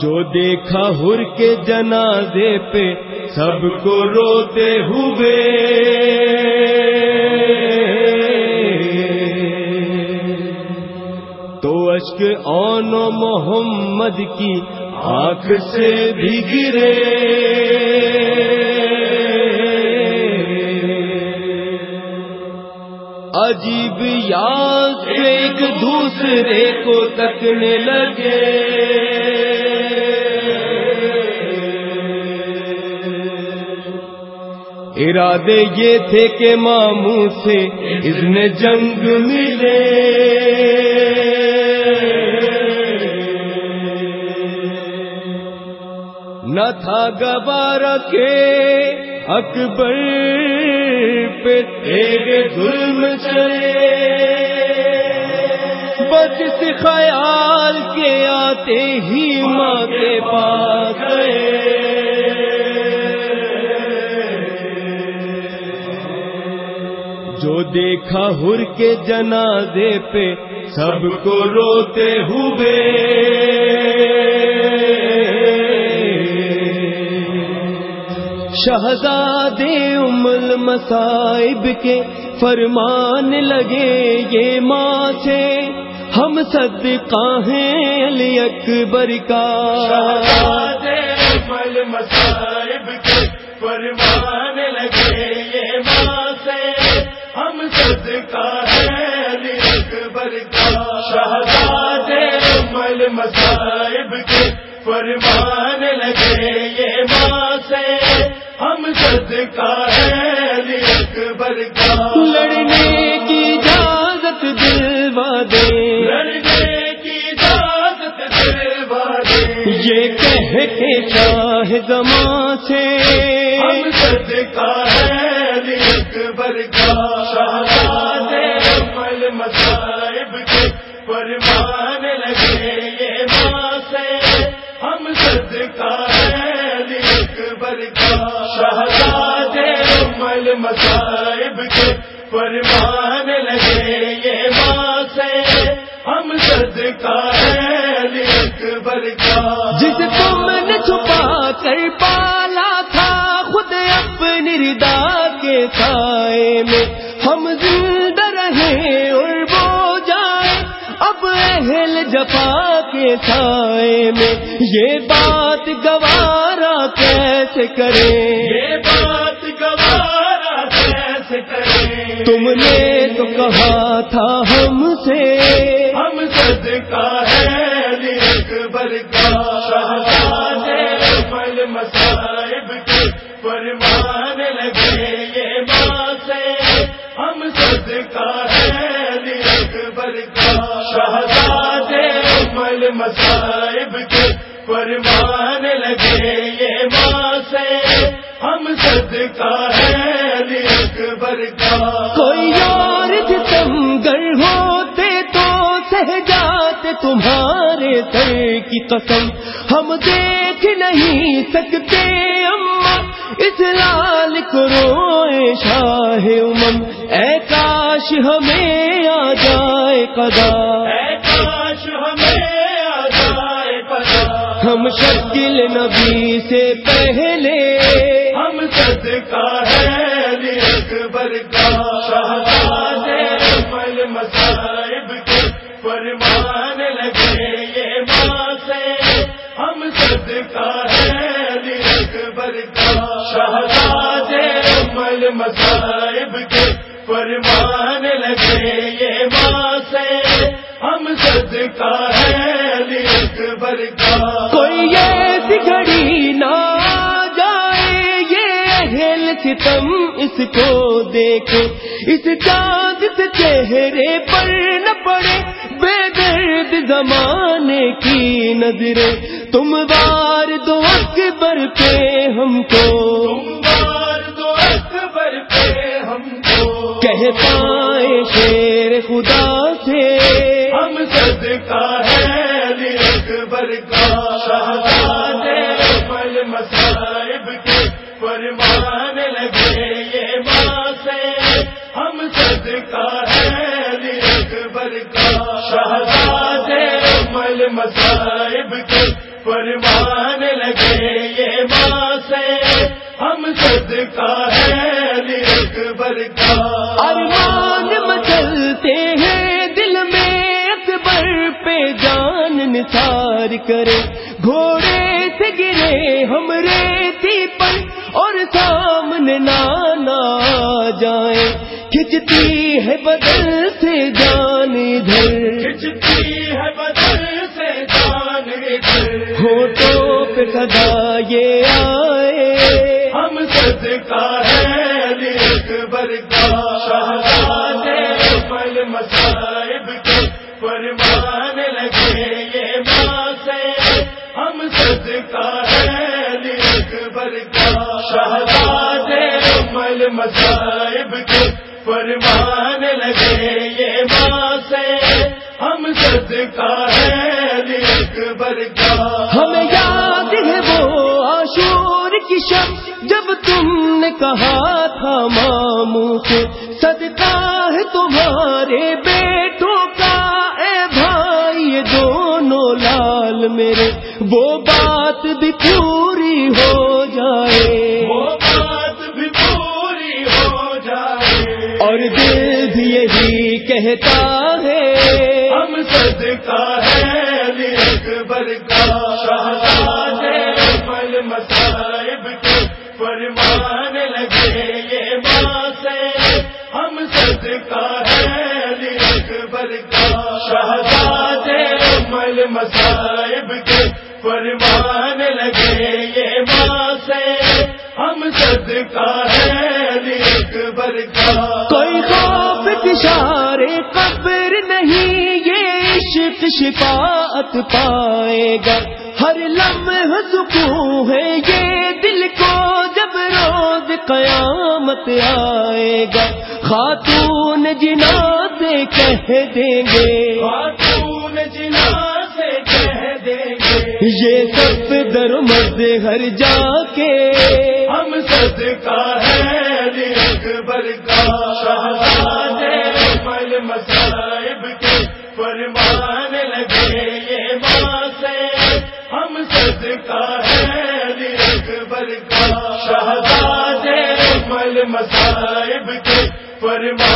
جو دیکھا ہر کے جنازے پہ سب کو روتے ہوئے۔ تو اشک اون و محمد کی آنکھ سے بھی گرے۔ عجیب یاد ایک دوسرے کو تکنے لگے۔ ارادے یہ تھے کہ ماموں سے اذن جنگ ملے۔ نہ تھا گبار کے اکبر پہ تیرے ظلم چلے۔ بس اس خیال کے آتے ہی ماں کے پاس گئے۔ دیکھا ہر کے جنازے پہ سب کو روتے ہوئے۔ شہزادے امل مسائب کے فرمان لگے یہ ماں سے ہم صدقہ ہیں علی اکبر کا۔ اکبر کا شہزاد مل کے فرمان لگے یہ ماں سے ہم صدقہ ہے اکبر کا لڑنے کی اجازت دلوا دے لڑنے کی اجازت دلوا دے یہ کہہ کے چاہ زماں سے ہم صدقہ ہے اکبر کا مذاہب کے فرمان لگے یہ ماں ہم صدقہ اکبر کا شہزاد مل مذاہب کے فرمان جفا کے سائے میں یہ بات گوارا کیسے کرے۔ یہ بات گوارا کیسے کریں تم نے تو کہا تھا ہم سے۔ ہم صدقہ ہے اکبر کا مصائب کے فرمان لگے یہ ہم صدقہ ہے علی اکبر کا شہزاد مصائب کے فرمان لگے یہ ماں سے۔ ہم صدقہ ہے علی اکبر کا کوئی اور ستم گر ہوتے تو سہ جاتے تمہارے سر کی قسم۔ ہم دیکھ نہیں سکتے اس لال کو روئے شاہ امم۔ اے کاش ہمیں آ جائے قدا شکل نبی سے پہلے۔ ہم صدقہ ہے اکبر کا دیکھے اس چاند سے چہرے پر نہ پڑے بے درد زمانے کی نظریں۔ تم بار دو اکبر پہ ہم کو۔ تمہار دو اکبر پہ ہم کو۔ کہہ پائے شہزاد مل مصائب کے فرمان لگے یہ ماں سے ہم صدقہ ہے اکبر کا۔ ارمان مچلتے ہیں دل میں اکبر پہ، جان نثار کرے۔ گھوڑے سے گرے ہم ریتی پر اور سامنے نانا جائیں کھچتی ہے بدل سے جان ادھر۔ کھچتی ہے بدل سے جان ادھر۔ ہوٹوں پہ سدا یہ آئے۔ ہم صدقہ ہے علی اکبر کا شہزادے پل مصائب کے فرمان لگے یہ ماں سے ہم صدقہ ہے علی اکبر کا شہزادے پل مصائب کے فرمان لگے یہ ماں سے ہم صدقہ ہے اکبر کا ہمیں یاد ہے وہ آشور کی شب، جب تم نے کہا تھا ماموں سے صدقہ کہتا ہے۔ ہم صدقہ ہے علی اکبر کا شہزادے پل مصائب کے فرمان لگے یہ ماں سے ہم صدقہ ہے علی اکبر کا شہزادے پل مصائب کے فرمان لگے یہ ماں سے ہم صدقہ ہے علی اکبر کا کشارے قبر نہیں یہ عشق شفاعت پائے گا۔ ہر لمحہ سکون ہے یہ دل کو جب روز قیامت آئے گا۔ خاتون جنا سے کہہ دیں گے۔ خاتون جنا سے کہہ دیں گے۔ یہ سب در گھر جا کے کا شہزادے مل مذاہب کے فرمان